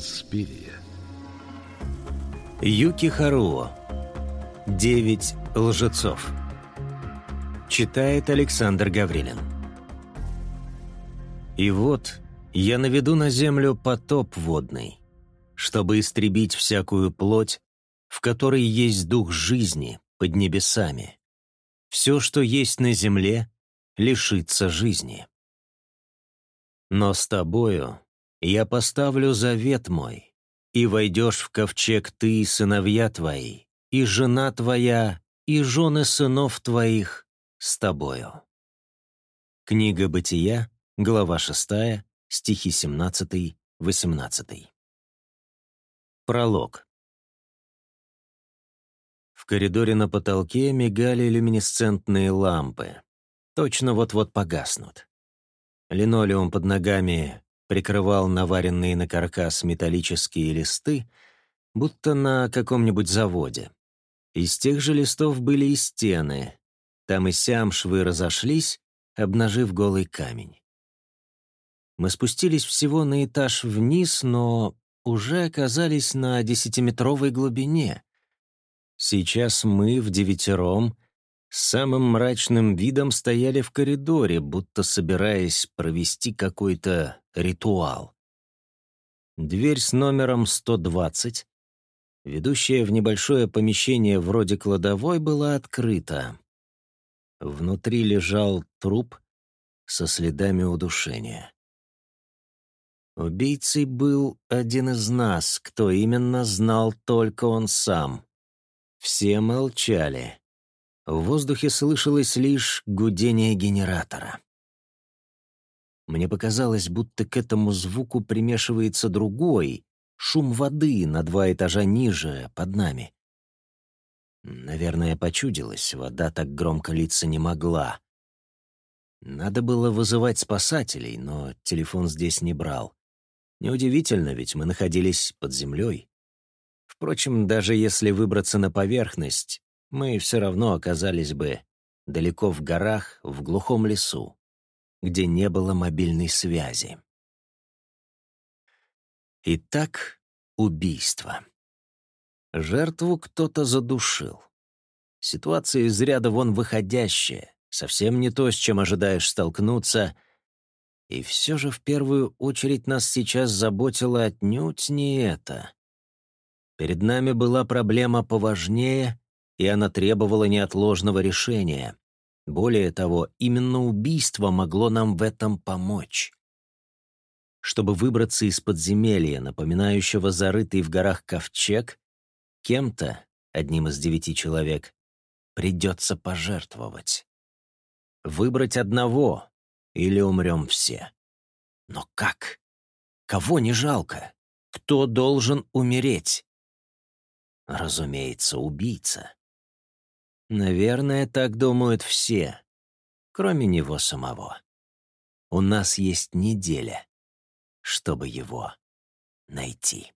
Инспирия. Юки Харуо. Девять лжецов. Читает Александр Гаврилин. И вот я наведу на землю потоп водный, чтобы истребить всякую плоть, в которой есть дух жизни под небесами. Все, что есть на земле, лишится жизни. Но с тобою я поставлю завет мой, и войдешь в ковчег ты и сыновья твои, и жена твоя, и жены сынов твоих с тобою». Книга Бытия, глава 6, стихи 17-18. Пролог. В коридоре на потолке мигали люминесцентные лампы. Точно вот-вот погаснут. Линолеум под ногами прикрывал наваренные на каркас металлические листы, будто на каком-нибудь заводе. Из тех же листов были и стены. Там и сям швы разошлись, обнажив голый камень. Мы спустились всего на этаж вниз, но уже оказались на десятиметровой глубине. Сейчас мы в девятером с самым мрачным видом стояли в коридоре, будто собираясь провести какой-то ритуал. Дверь с номером 120, ведущая в небольшое помещение вроде кладовой, была открыта. Внутри лежал труп со следами удушения. Убийцей был один из нас, кто именно знал только он сам. Все молчали. В воздухе слышалось лишь гудение генератора. Мне показалось, будто к этому звуку примешивается другой, шум воды на два этажа ниже, под нами. Наверное, почудилась, вода так громко литься не могла. Надо было вызывать спасателей, но телефон здесь не брал. Неудивительно, ведь мы находились под землей. Впрочем, даже если выбраться на поверхность, мы все равно оказались бы далеко в горах, в глухом лесу где не было мобильной связи. Итак, убийство. Жертву кто-то задушил. Ситуация из ряда вон выходящая, совсем не то, с чем ожидаешь столкнуться. И все же в первую очередь нас сейчас заботило отнюдь не это. Перед нами была проблема поважнее, и она требовала неотложного решения. Более того, именно убийство могло нам в этом помочь. Чтобы выбраться из подземелья, напоминающего зарытый в горах ковчег, кем-то, одним из девяти человек, придется пожертвовать. Выбрать одного, или умрем все. Но как? Кого не жалко? Кто должен умереть? Разумеется, убийца. Наверное, так думают все, кроме него самого. У нас есть неделя, чтобы его найти.